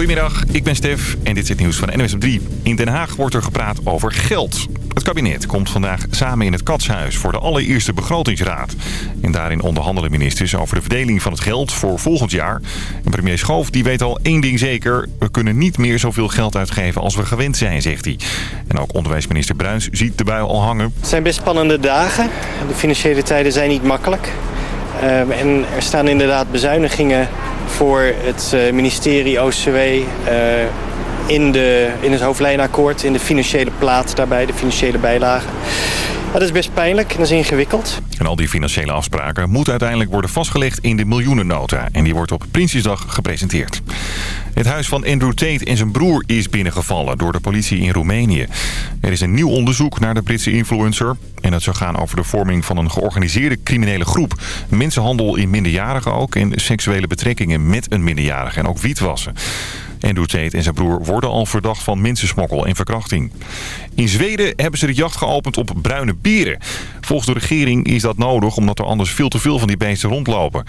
Goedemiddag, ik ben Stef en dit is het nieuws van NWS 3. In Den Haag wordt er gepraat over geld. Het kabinet komt vandaag samen in het Katshuis voor de allereerste begrotingsraad. En daarin onderhandelen ministers over de verdeling van het geld voor volgend jaar. En premier Schoof die weet al één ding zeker. We kunnen niet meer zoveel geld uitgeven als we gewend zijn, zegt hij. En ook onderwijsminister Bruins ziet de bui al hangen. Het zijn best spannende dagen. De financiële tijden zijn niet makkelijk. Ehm, en er staan inderdaad bezuinigingen voor het uh, ministerie OCW uh, in, de, in het hoofdlijnakkoord, in de financiële plaat daarbij, de financiële bijlagen. Dat is best pijnlijk en dat is ingewikkeld. En al die financiële afspraken moeten uiteindelijk worden vastgelegd in de miljoenennota. En die wordt op Prinsjesdag gepresenteerd. Het huis van Andrew Tate en zijn broer is binnengevallen door de politie in Roemenië. Er is een nieuw onderzoek naar de Britse influencer. En het zou gaan over de vorming van een georganiseerde criminele groep. Mensenhandel in minderjarigen ook en seksuele betrekkingen met een minderjarige en ook wietwassen. Andrew Tate en zijn broer worden al verdacht van mensensmokkel en verkrachting. In Zweden hebben ze de jacht geopend op bruine beren. Volgens de regering is dat nodig omdat er anders veel te veel van die beesten rondlopen.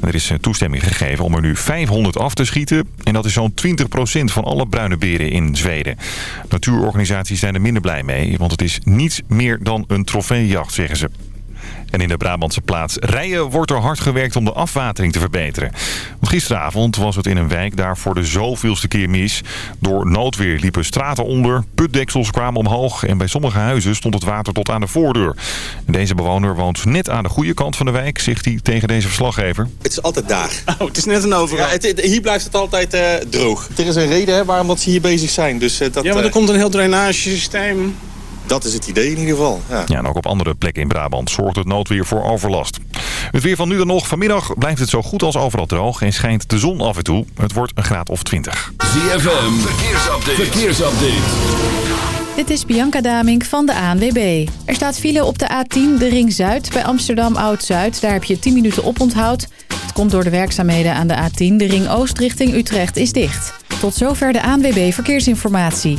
Er is toestemming gegeven om er nu 500 af te schieten. En dat is zo'n 20% van alle bruine beren in Zweden. Natuurorganisaties zijn er minder blij mee, want het is niets meer dan een trofeejacht, zeggen ze. En in de Brabantse plaats Rijen wordt er hard gewerkt om de afwatering te verbeteren. Want gisteravond was het in een wijk daar voor de zoveelste keer mis. Door noodweer liepen straten onder, putdeksels kwamen omhoog... en bij sommige huizen stond het water tot aan de voordeur. Deze bewoner woont net aan de goede kant van de wijk, zegt hij tegen deze verslaggever. Het is altijd daar. Oh, het is net een overal. Ja, het, hier blijft het altijd uh, droog. Er is een reden hè, waarom dat ze hier bezig zijn. Dus, uh, dat, ja, maar er uh, komt een heel drainagesysteem dat is het idee in ieder geval. Ja. ja, en ook op andere plekken in Brabant zorgt het noodweer voor overlast. Het weer van nu dan nog. Vanmiddag blijft het zo goed als overal droog en schijnt de zon af en toe. Het wordt een graad of 20. ZFM, verkeersupdate. verkeersupdate. Dit is Bianca Damink van de ANWB. Er staat file op de A10, de Ring Zuid, bij Amsterdam Oud-Zuid. Daar heb je 10 minuten oponthoud. Het komt door de werkzaamheden aan de A10. De Ring Oost richting Utrecht is dicht. Tot zover de ANWB Verkeersinformatie.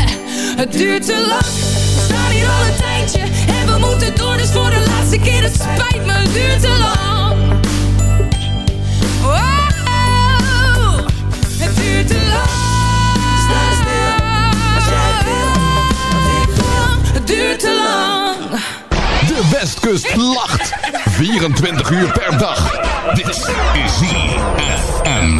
Het duurt te lang, we staan hier al een tijdje. En we moeten door, dus voor de laatste keer. Het spijt me, het duurt te lang. Oh, het duurt te lang. Sta stil, als jij wil, wat ik wil. Het duurt te lang. De Westkust lacht. 24 uur per dag. Dit is ZFM.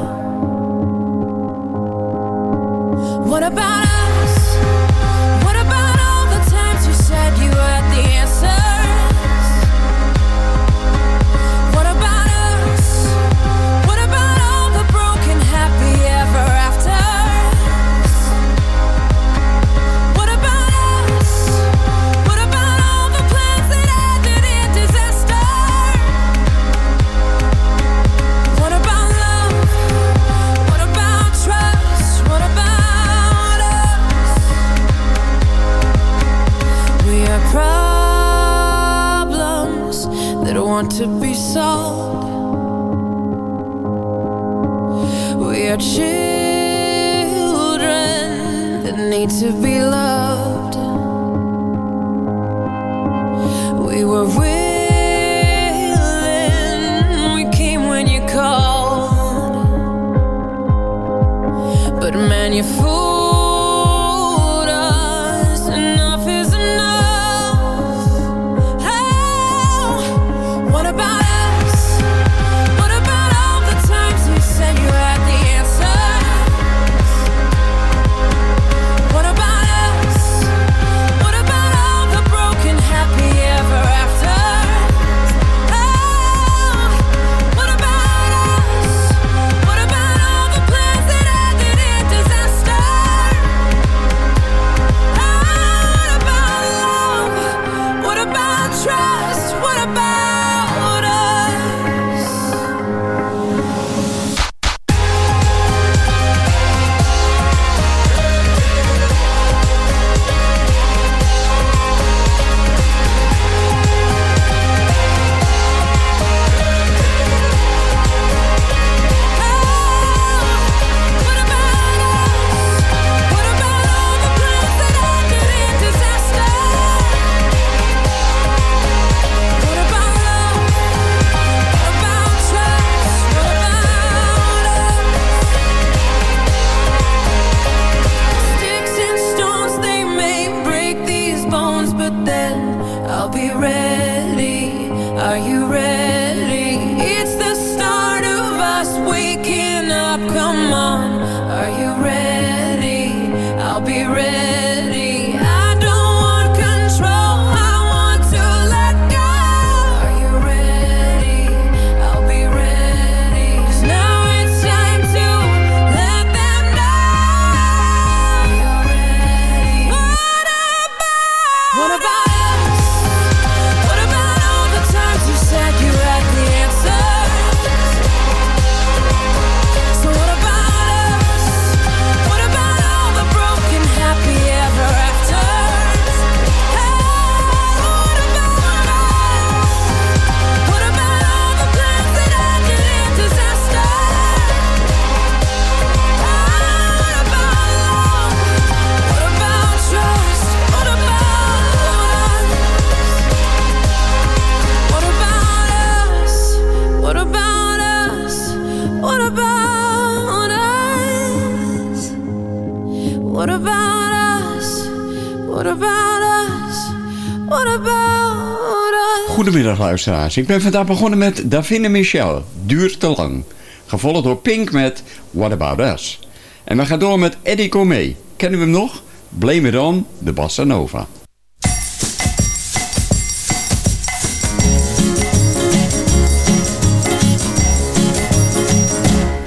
Ik ben vandaag begonnen met Davine Michel, Duurt te lang. Gevolgd door Pink met What About Us. En we gaan door met Eddie Comey. Kennen we hem nog? Blame It On, de Bossa Nova.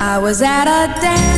I was at a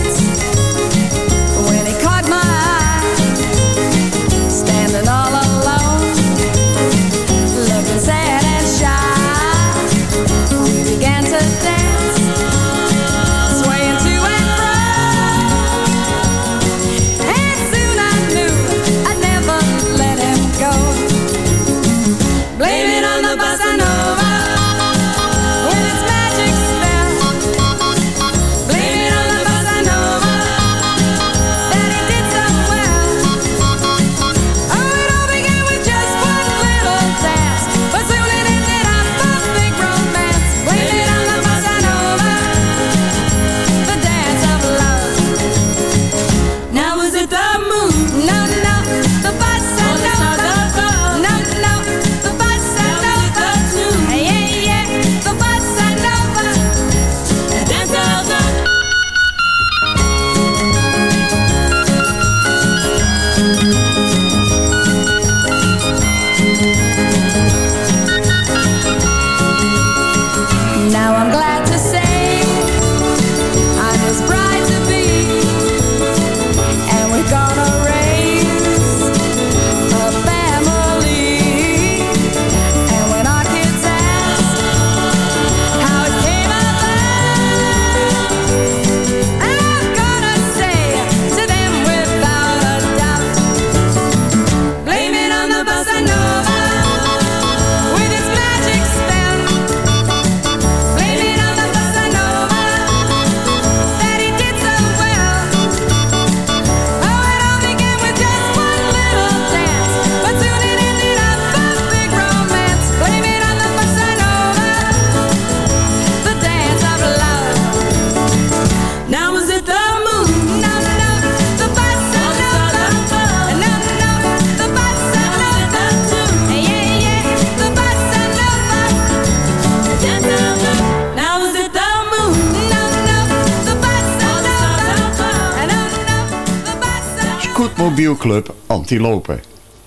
Scootmobielclub Antilopen.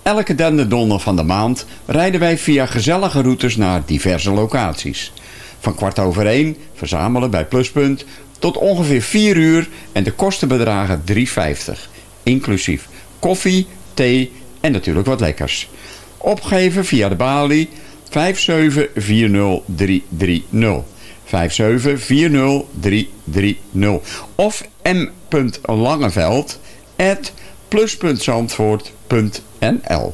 Elke derde donder van de maand rijden wij via gezellige routes naar diverse locaties. Van kwart over één verzamelen bij Pluspunt tot ongeveer 4 uur en de kosten bedragen 3,50. Inclusief koffie, thee en natuurlijk wat lekkers. Opgeven via de balie 5740330. 5740330 of m.langeveld at plus.zandvoort.nl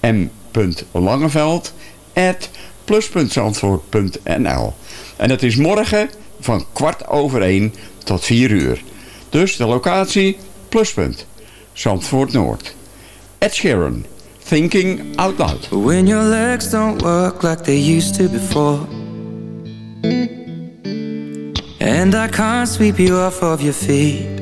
m.langeveld at En het is morgen van kwart over één tot vier uur. Dus de locatie Pluspunt, Zandvoort Noord. Ed Sheeran, Thinking Out Loud. When your legs don't work like they used to before And I can't sweep you off of your feet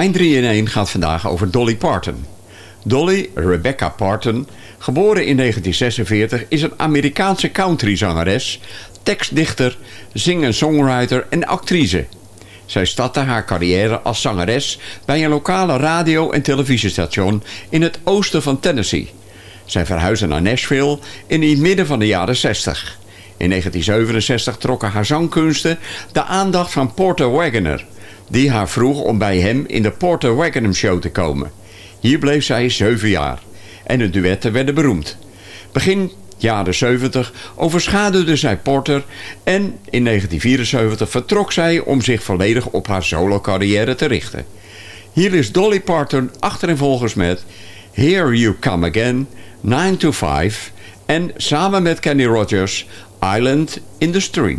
Mijn 3 in 1 gaat vandaag over Dolly Parton. Dolly Rebecca Parton, geboren in 1946, is een Amerikaanse countryzangeres, tekstdichter, zing-en-songwriter en actrice. Zij startte haar carrière als zangeres bij een lokale radio- en televisiestation in het oosten van Tennessee. Zij verhuisde naar Nashville in het midden van de jaren 60. In 1967 trokken haar zangkunsten de aandacht van Porter Wagoner, die haar vroeg om bij hem in de Porter Wagoner Show te komen. Hier bleef zij zeven jaar en de duetten werden beroemd. Begin jaren 70 overschaduwde zij Porter en in 1974 vertrok zij om zich volledig op haar solo-carrière te richten. Hier is Dolly Parton achtereenvolgens met Here You Come Again, 9 to 5 en samen met Kenny Rogers Island in the Stream.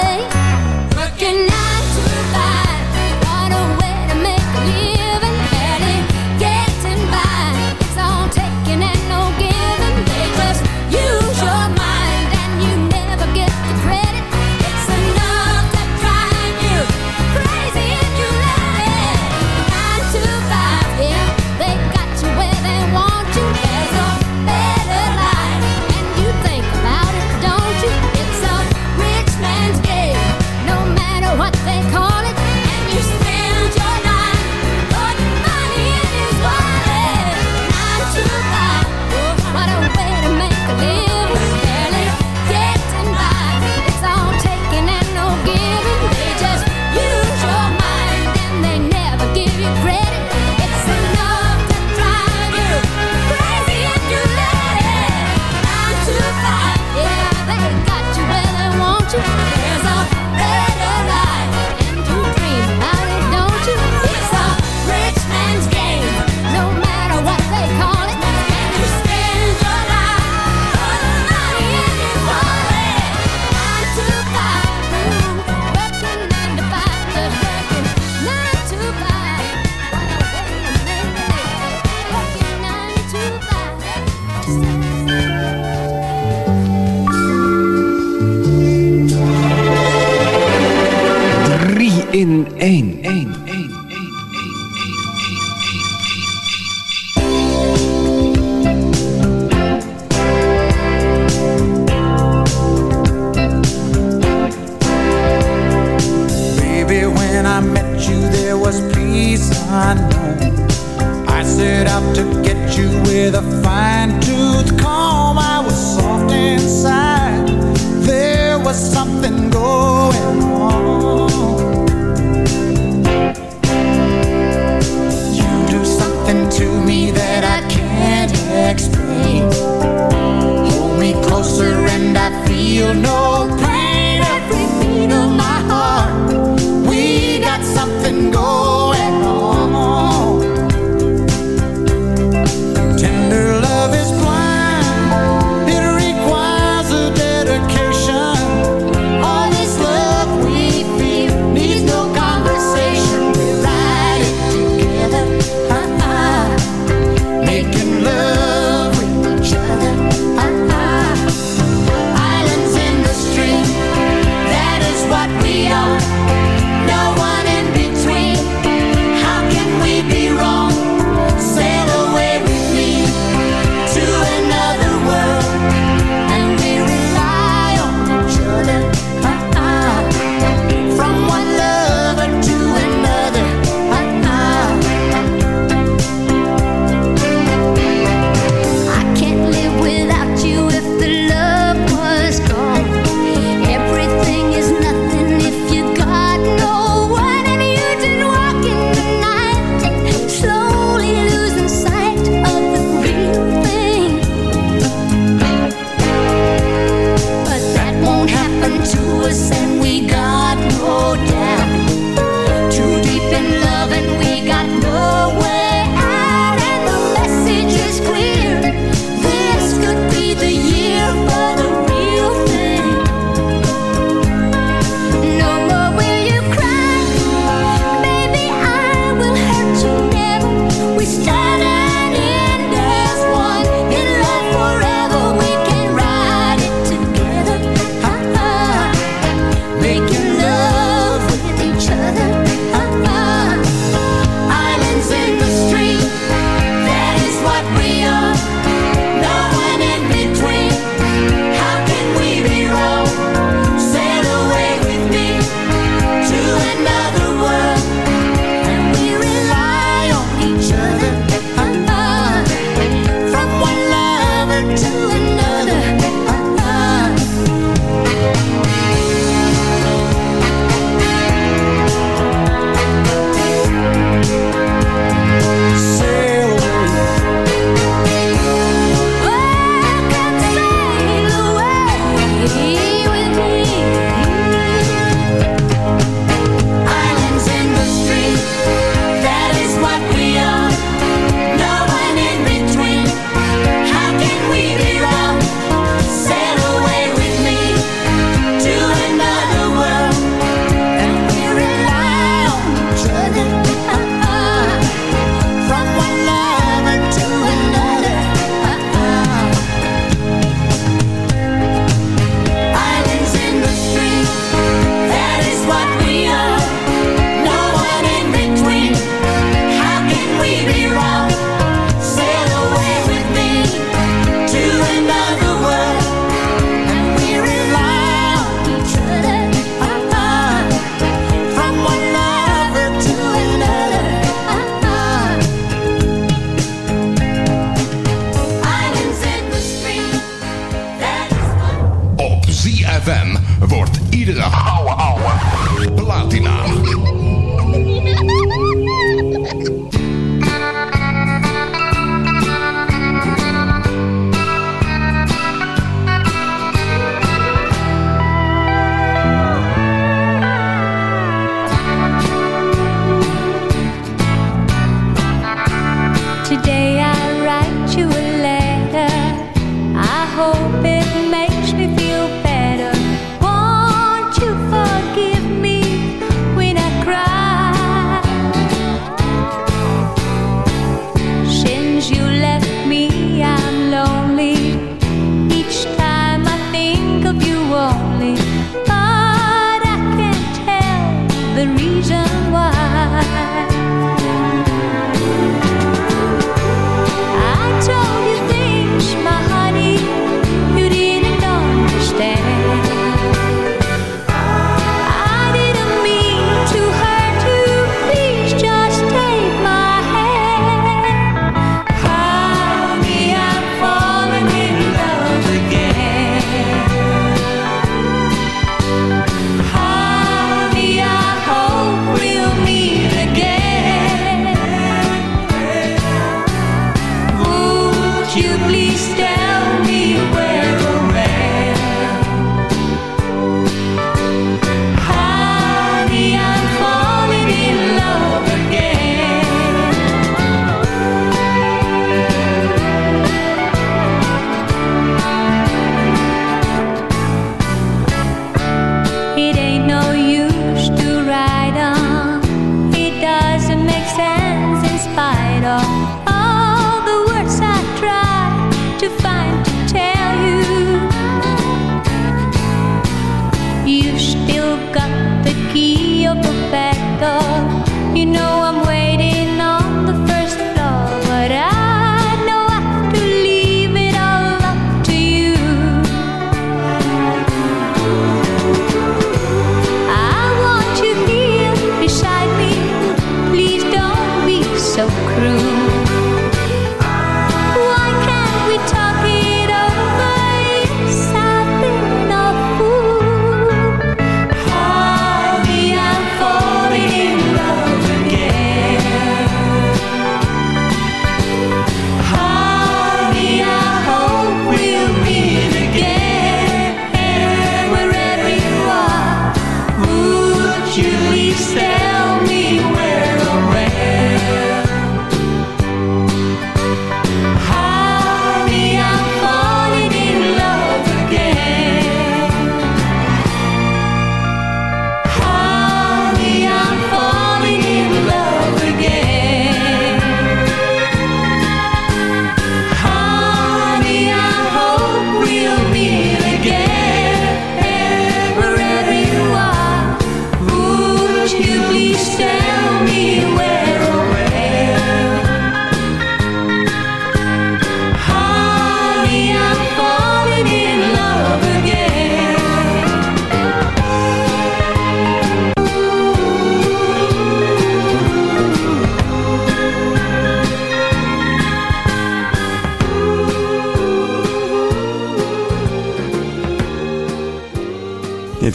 in één.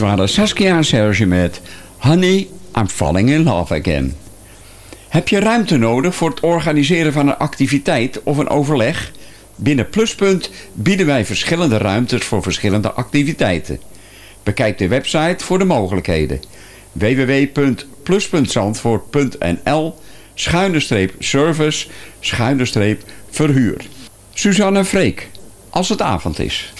waren Saskia en Serge met Honey, I'm Falling in Love Again. Heb je ruimte nodig voor het organiseren van een activiteit of een overleg? Binnen Pluspunt bieden wij verschillende ruimtes voor verschillende activiteiten. Bekijk de website voor de mogelijkheden. www.plus.zandvoort.nl schuine-service-verhuur Suzanne Freek, als het avond is.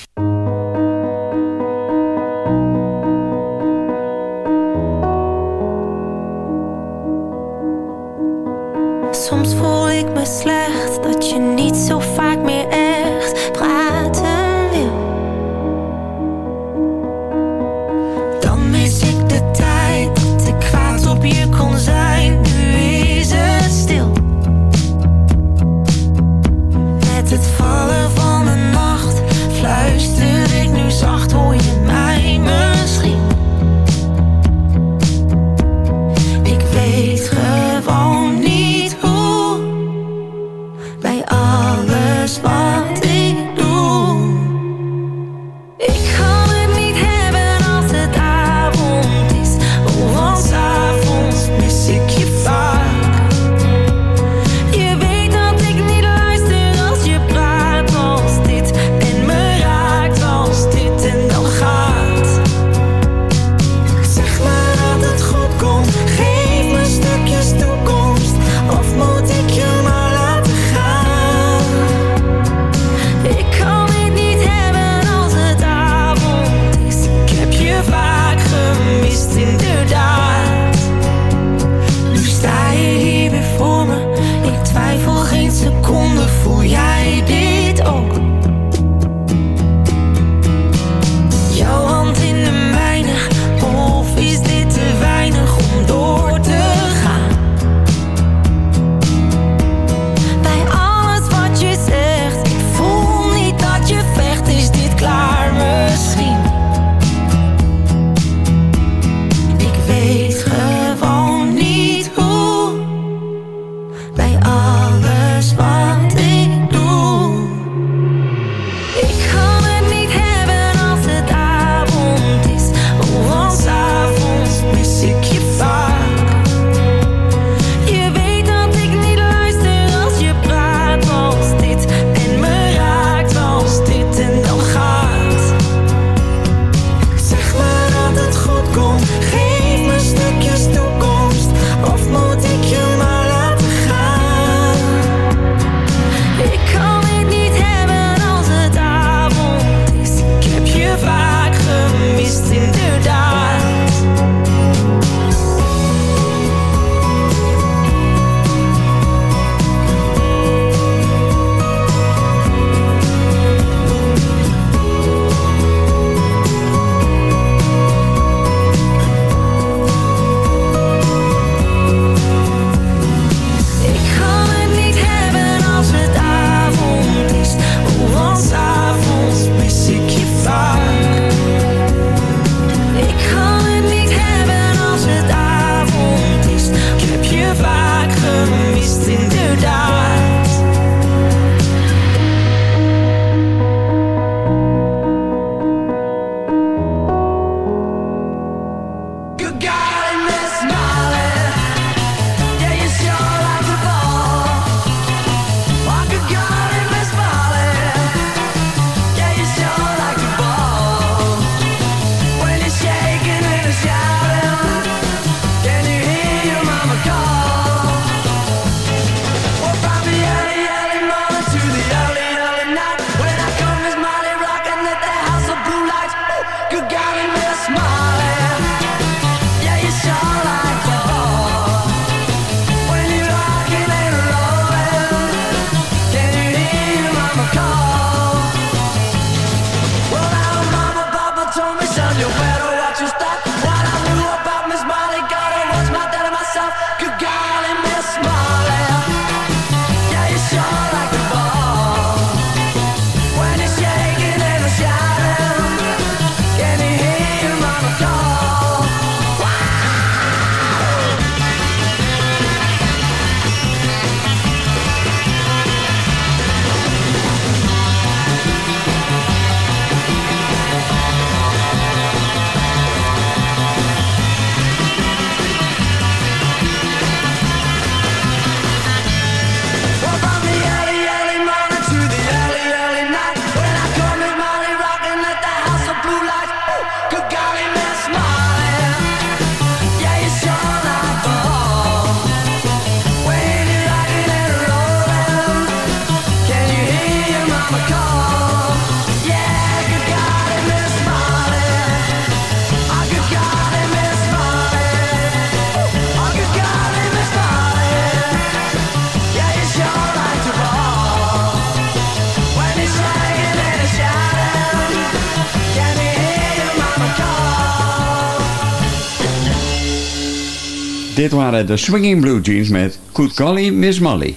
Dit waren de Swinging Blue Jeans met Good Golly Miss Molly.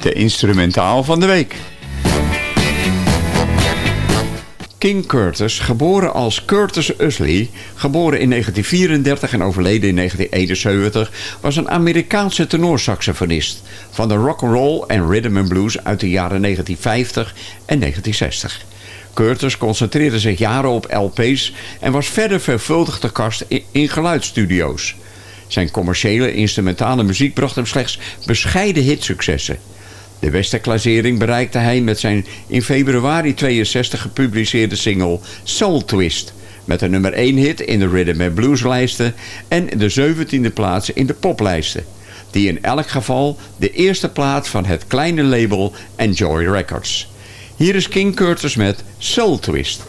De instrumentaal van de week. King Curtis, geboren als Curtis Usley, geboren in 1934 en overleden in 1971, was een Amerikaanse tenorsaxofonist van de rock and roll en rhythm and blues uit de jaren 1950 en 1960. Curtis concentreerde zich jaren op LP's en was verder veelvuldig te kast in geluidsstudio's. Zijn commerciële instrumentale muziek bracht hem slechts bescheiden hitsuccessen. De beste klassering bereikte hij met zijn in februari 62 gepubliceerde single Soul Twist. Met een nummer 1 hit in de Rhythm and Blues lijsten en de 17e plaats in de poplijsten. Die in elk geval de eerste plaats van het kleine label Enjoy Records. Hier is King Curtis met Soul Twist.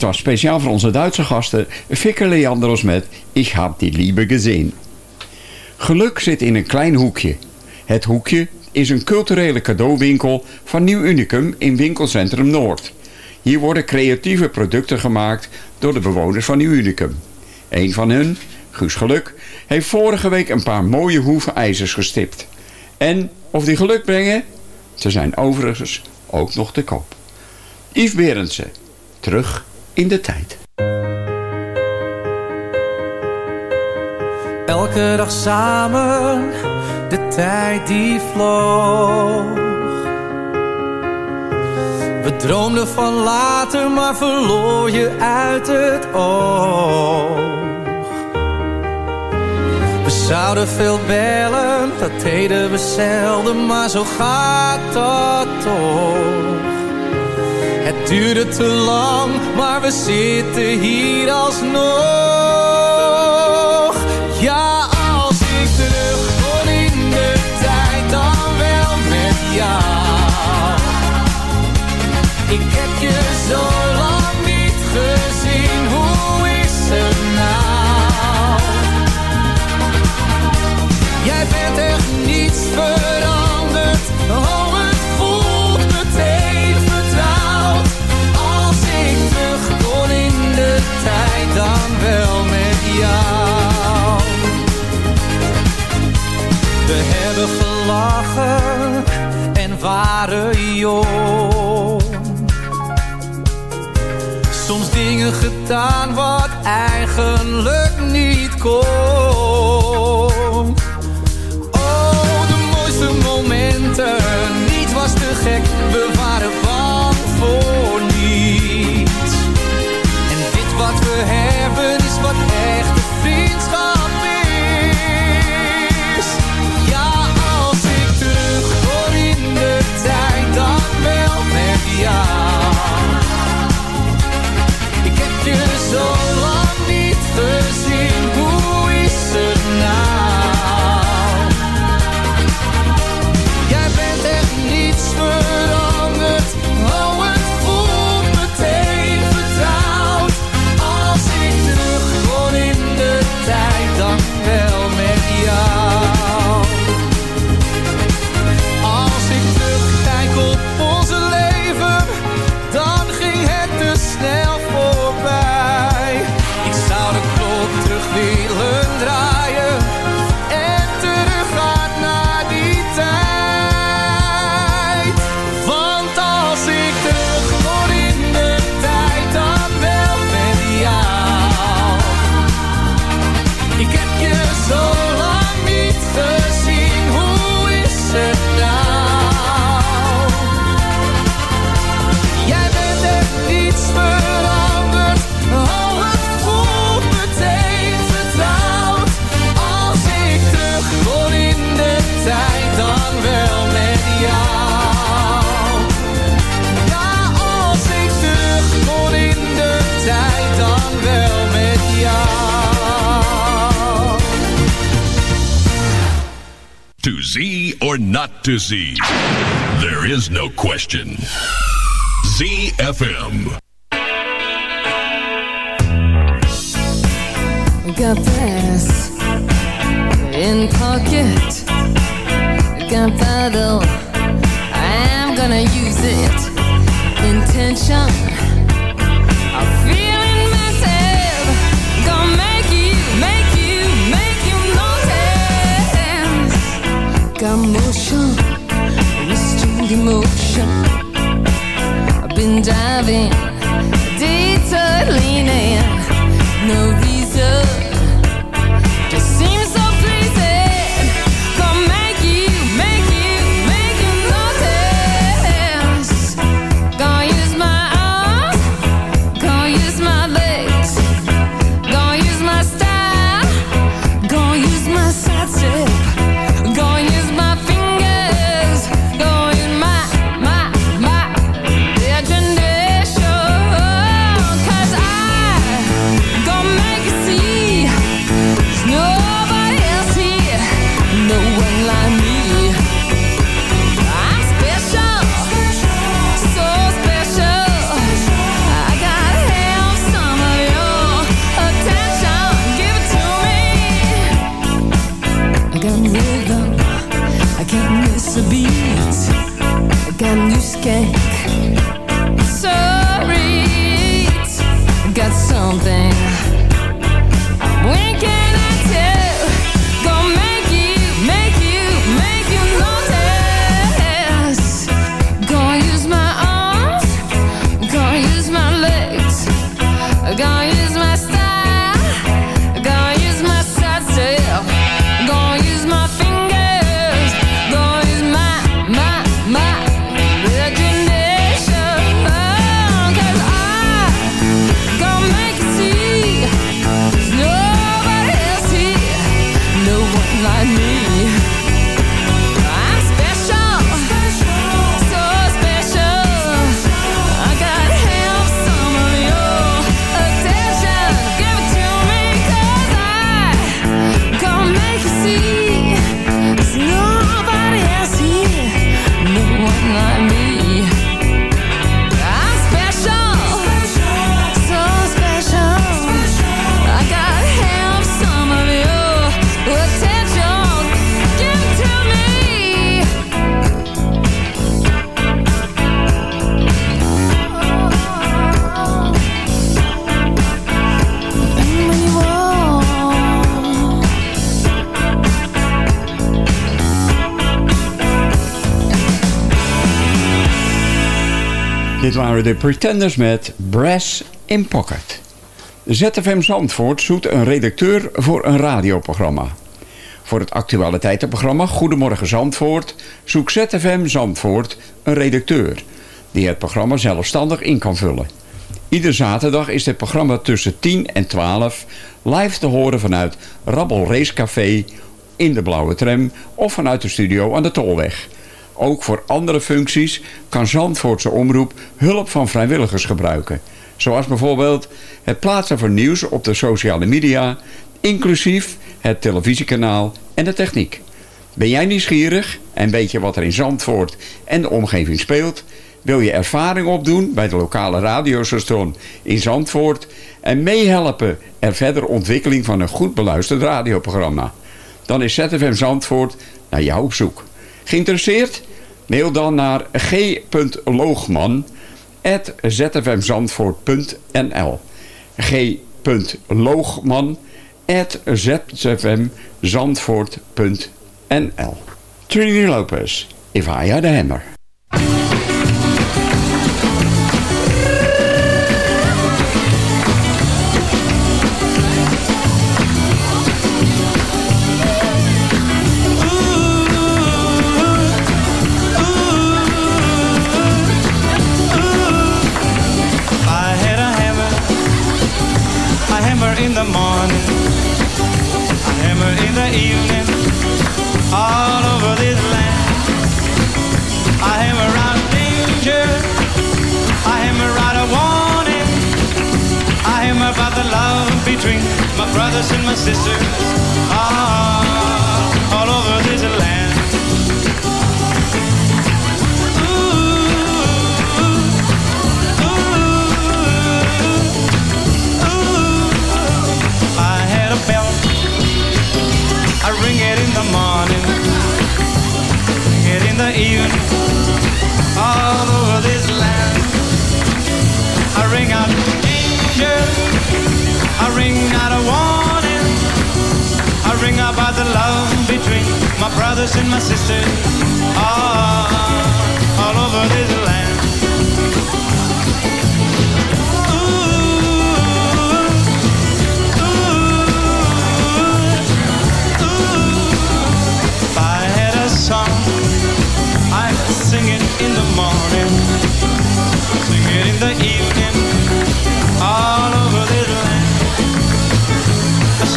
Dit was speciaal voor onze Duitse gasten Fikke Leandros met Ik heb die Liebe gezien. Geluk zit in een klein hoekje. Het hoekje is een culturele cadeauwinkel van Nieuw Unicum in winkelcentrum Noord. Hier worden creatieve producten gemaakt door de bewoners van Nieuw Unicum. Een van hen, Guus Geluk, heeft vorige week een paar mooie hoeven ijzers gestipt. En of die geluk brengen? Ze zijn overigens ook nog te koop. Yves Berendsen, terug in de tijd. Elke dag samen, de tijd die vloog. We droomden van later, maar verloor je uit het oog. We zouden veel bellen, dat deden we zelden, maar zo gaat dat toch. Het duurde te lang, maar we zitten hier alsnog. Ja, als ik terug kon in de tijd, dan wel met jou. Ik heb je zo Soms dingen gedaan wat eigenlijk niet kon. Oh, de mooiste momenten, niet was te gek, see. There is no question. ZFM. Got this in pocket. Got paddle. I'm gonna use it. Intention. loving De Pretenders met Brass in Pocket. ZFM Zandvoort zoekt een redacteur voor een radioprogramma. Voor het actualiteitenprogramma Goedemorgen Zandvoort zoekt ZFM Zandvoort een redacteur... die het programma zelfstandig in kan vullen. Ieder zaterdag is dit programma tussen 10 en 12 live te horen vanuit Rabbel Racecafé in de Blauwe Tram of vanuit de studio aan de Tolweg. Ook voor andere functies kan Zandvoortse Omroep hulp van vrijwilligers gebruiken. Zoals bijvoorbeeld het plaatsen van nieuws op de sociale media, inclusief het televisiekanaal en de techniek. Ben jij nieuwsgierig en weet je wat er in Zandvoort en de omgeving speelt? Wil je ervaring opdoen bij de lokale radiostation in Zandvoort en meehelpen en verder ontwikkeling van een goed beluisterd radioprogramma? Dan is ZFM Zandvoort naar jou op zoek. Geïnteresseerd? Mail dan naar g.loogman.zfmzandvoort.nl g.loogman.zfmzandvoort.nl Trini Lopez, If I Had a Hammer. Brothers and my sisters, all,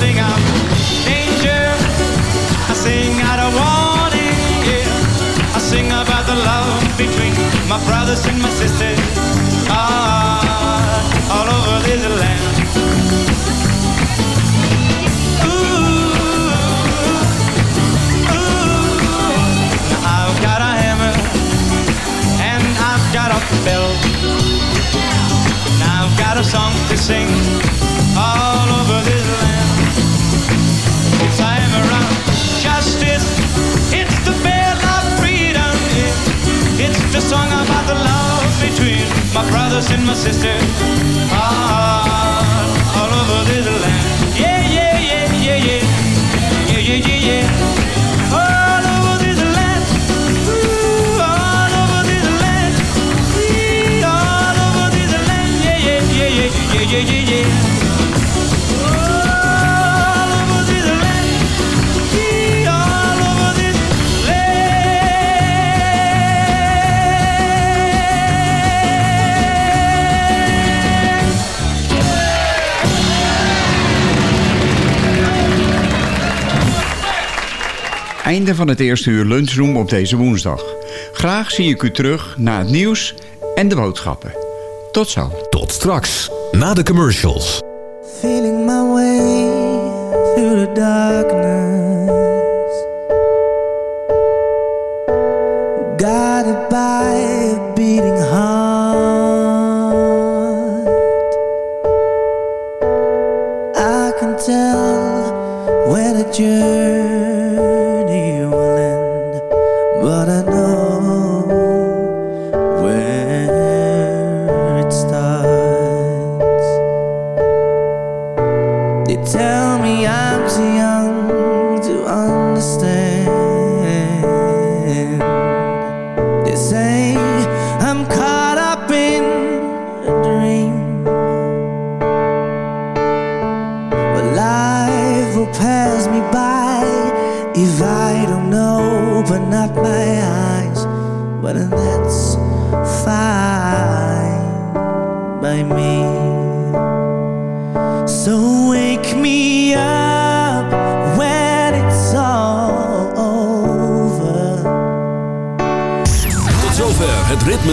sing out danger, I sing out a warning, yeah. I sing about the love between my brothers and my sisters, ah, all over this land. I've got a hammer and I've got a bell. And I've got a song to sing all song about the love between my brothers and my sisters. Ah, all over this land. Yeah, yeah, yeah, yeah, yeah. Yeah, yeah, yeah, yeah. All over this land. Ooh, all over this land. All over this land. Yeah, yeah, yeah, yeah, yeah, yeah, yeah. Einde van het eerste uur lunchroom op deze woensdag. Graag zie ik u terug na het nieuws en de boodschappen. Tot zo. Tot straks, na de commercials. Feeling my way through the darkness.